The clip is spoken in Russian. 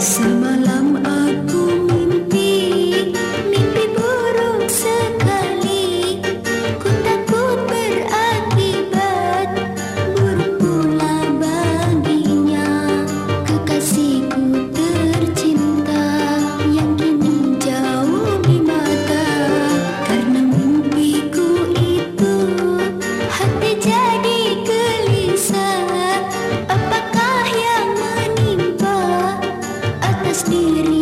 So. Dirinya